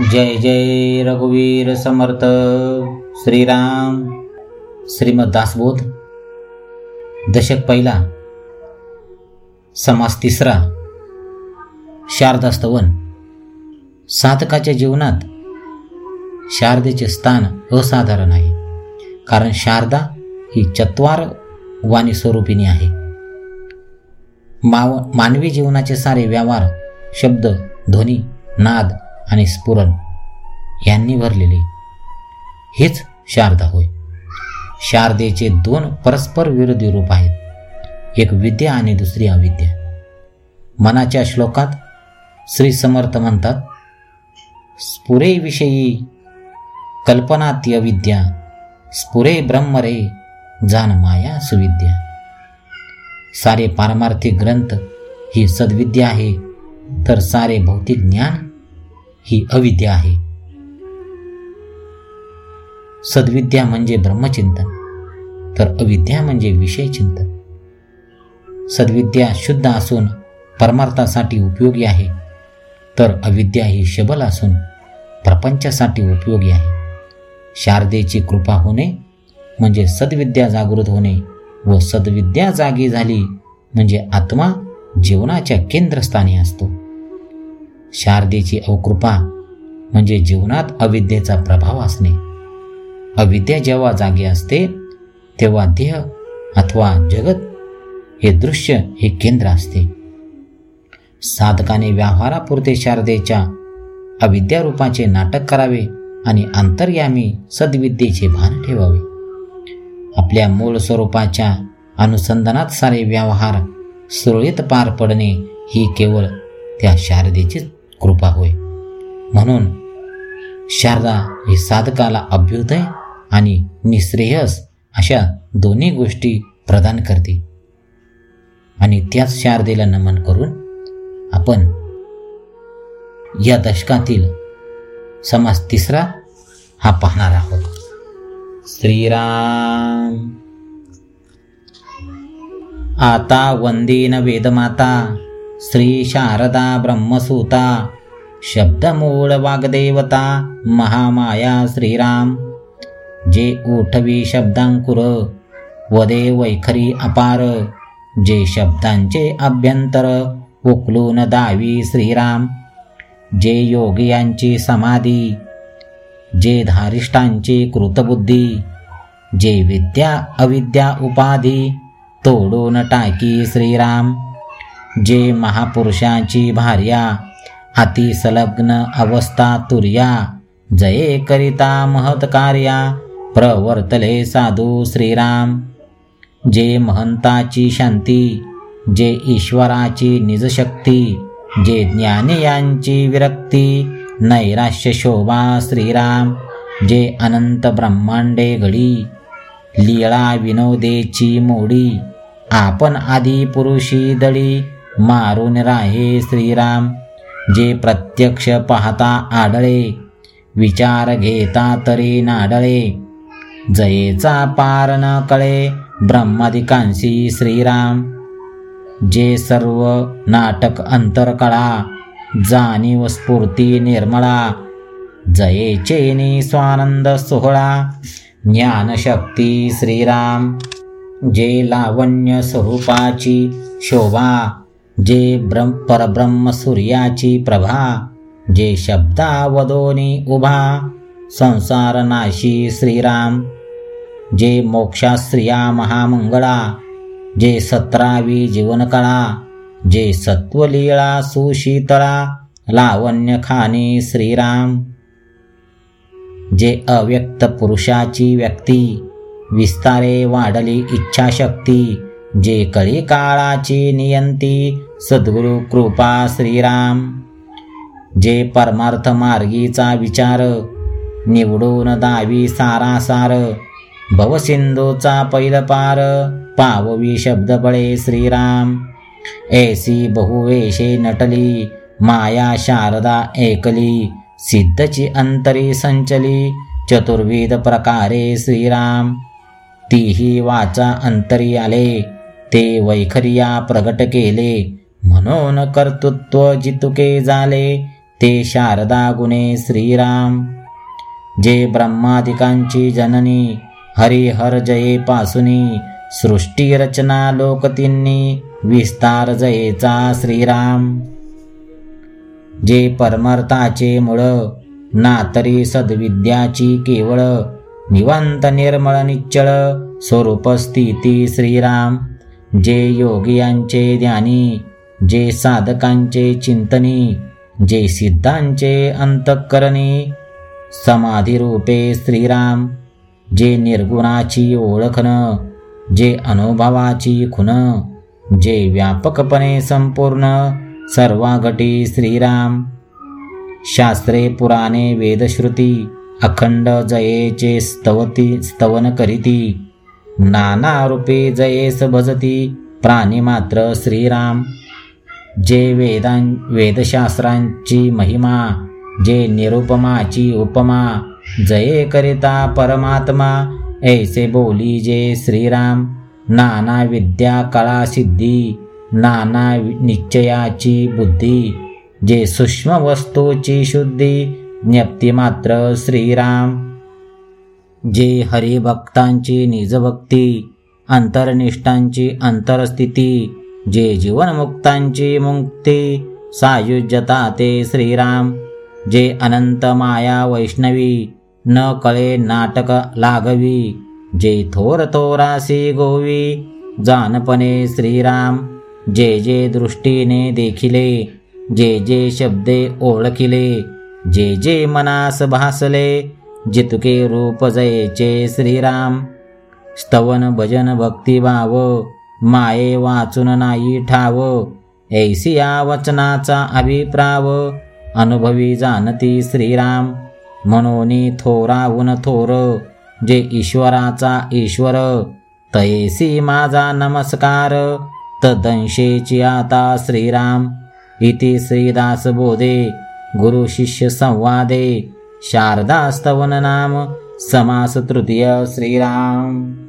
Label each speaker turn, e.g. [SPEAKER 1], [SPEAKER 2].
[SPEAKER 1] जय जय रघुवीर समर्थ। श्रीराम। श्रीमद दासबोध। दशक पहिला। समास तिसरा। शारदास्तवन। साधकाच्या जीवनात शारदेचे स्थान असाधारण आहे. कारण शारदा ही चत्वार वाणी स्वरूपिणी आहे. माव मानवी जीवनाचे सारे व्यवहार शब्द ध्वनी नाद आणि स्फुरण यांनी भरलेले. हेच शारदा होय. शारदेचे दोन परस्पर विरोधी रूप आहेत. एक विद्या आणि दुसरी अविद्या. मनाच्या श्लोकात श्री समर्थ म्हणतात स्फुरे विषयी कल्पनाती अविद्या स्फुरे ब्रह्म रे जान माया सुविद्या. सारे पारमार्थिक ग्रंथ ही सद्विद्या आहे तर सारे भौतिक ज्ञान ही अविद्या आहे. सद्विद्या म्हणजे ब्रह्मचिंतन तर अविद्या म्हणजे विषय चिंतन सद्विद्या शुद्ध असून परमार्थासाठी उपयोगी आहे तर अविद्या ही शबल असून प्रपंचासाठी उपयोगी आहे. शारदेची कृपा होणे म्हणजे सद्विद्या जागृत होणे व सद्विद्या जागी झाली म्हणजे आत्मा जीवनाच्या केंद्रस्थानी असतो. शारदेची अवकृपा म्हणजे जीवनात अविद्येचा प्रभाव असणे. अविद्या जेव्हा जागी असते तेव्हा देह अथवा जगत हे दृश्य हे केंद्र असते. साधकाने व्यवहारापुरते शारदेच्या अविद्यारूपाचे नाटक करावे आणि अंतर्यामी सद्विद्येचे भान ठेवावे. आपल्या मूळ स्वरूपाच्या अनुसंधानात सारे व्यवहार सुरळीत पार पडणे ही केवळ त्या शारदेचीच कृपा होय. म्हणून शारदा ही साधकाला अभ्युदय आणि निश्रेयस अशा दोन्ही गोष्टी प्रदान करते. आणि त्याच शारदेला नमन करून आपण या दशकातील समाज तिसरा हा पाहणार आहोत. श्रीराम. आता वंदेन वेदमाता. श्री शारदा ब्रह्मसूता शब्दमूळ वाग्देवता महामाया श्रीराम। जे ओठवी शब्दांकुर वदे वैखरी अपार। जे शब्दांचे अभ्यंतर उकलून दावी श्रीराम। जे योगियांची समाधी जे धारिष्टांची कृतबुद्धी। जे विद्या अविद्या उपाधी तोडून टाकी श्रीराम। जे महापुरुषांची भार्या अतिसलग्न अवस्था तुर्या जये करिता महत्कार्या प्रवर्तले साधू श्रीराम. जे महंताची शांती जे ईश्वराची निजशक्ती जे ज्ञानियांची विरक्ती नैराश्य शोभा श्रीराम. जे अनंत ब्रह्मांडे घडी लीळा विनोदेची मोडी आपण आदी पुरुषी दळी मारून राहे श्रीराम. जे प्रत्यक्ष पाहता आडळे विचार घेता तरी नाडळे. जयेचा पार न कळे ब्रह्मादिकांशी श्रीराम. जे सर्व नाटक अंतरकळा जाणीव स्फूर्ती निर्मळा. जयेचे नि स्वानंद सोहळा ज्ञानशक्ती श्रीराम. जे लावण्य स्वरूपाची शोभा जे ब्रह्म परब्रह्म सूर्याची प्रभा जे शब्दावधोनी उभा संसार नाशी श्रीराम जे मोक्षाश्रिया महामंगळा जे सतरावी जीवनकळा जे सत्वलीळा सुशीतळा लावण्य खाने श्रीराम जे अव्यक्त पुरुषाची व्यक्ती विस्तारे वाढली इच्छाशक्ती जे कळी काळाची नियंती सद्गुरु कृपा श्रीराम. जे परमार्थ मार्गीचा विचार निवडून दावी सारासार. भवसिंधूचा पैलपार पाववी शब्द बळे श्रीराम. ऐसी बहुवेशे नटली माया शारदा एकली. सिद्धची अंतरी संचली चतुर्विध प्रकारे श्रीराम. तीही वाचा अंतरी आले. ते वैखरिया प्रगट केले. म्हणून कर्तृत्व जितुके झाले ते शारदा गुणे श्रीराम. जे ब्रह्मादिकांची जननी हरिहर जये पासुनी सृष्टी रचना लोकतींनी विस्तार जयेचा श्रीराम. जे परमर्थाचे मुळ ना तरी सद्विद्याची केवळ निवंत निर्मळ निच्चळ स्वरूप स्थिती श्रीराम. जे योगियांचे ज्ञानी जे साधकांचे चिंतनी जे सिद्धांचे अंतःकरणी समाधिरूपे श्रीराम जे निर्गुणाची ओळखन जे अनुभवाची खुन जे व्यापकपणे संपूर्ण सर्वाघटी श्रीराम. शास्त्रे पुराणे वेदश्रुती अखंड जयेचे स्तवती स्तवन करीती नाना रूपे जयेस भजती प्राणी मात्र श्रीराम. जे वेदां वेदशास्त्रांची महिमा जे निरुपमाची उपमा जये करिता परमात्मा ऐसे बोली जे श्रीराम. नाना विद्या कळा सिद्धी नाना निश्चयाची बुद्धी जे सूक्ष्म वस्तूची शुद्धी ज्ञप्ती मात्र श्रीराम. जे हरिभक्तांची निजभक्ती अंतरनिष्ठांची अंतरस्थिती जे जीवनमुक्तांची मुक्ती सायुज्यता ते श्रीराम जे अनंत माया वैष्णवी न कळे नाटक लागवी जे थोर थोरासी गोवी जानपणे श्रीराम जे जे दृष्टीने देखिले जे जे शब्दे ओळखिले जे जे मनास भासले जितके रूप जयेचे श्रीराम स्तवन भजन भक्तिभाव माये वाचून नाही ठाव ऐसिया वचनाचा अभिप्राव अनुभवी जाणती श्रीराम. म्हणून थोराहून थोर जे ईश्वराचा ईश्वर तैसी माझा नमस्कार तदंशेची आता श्रीराम. इति श्रीदास बोधे गुरु शिष्य संवादे शारदास्तवन नाम समास तृतीय श्रीराम।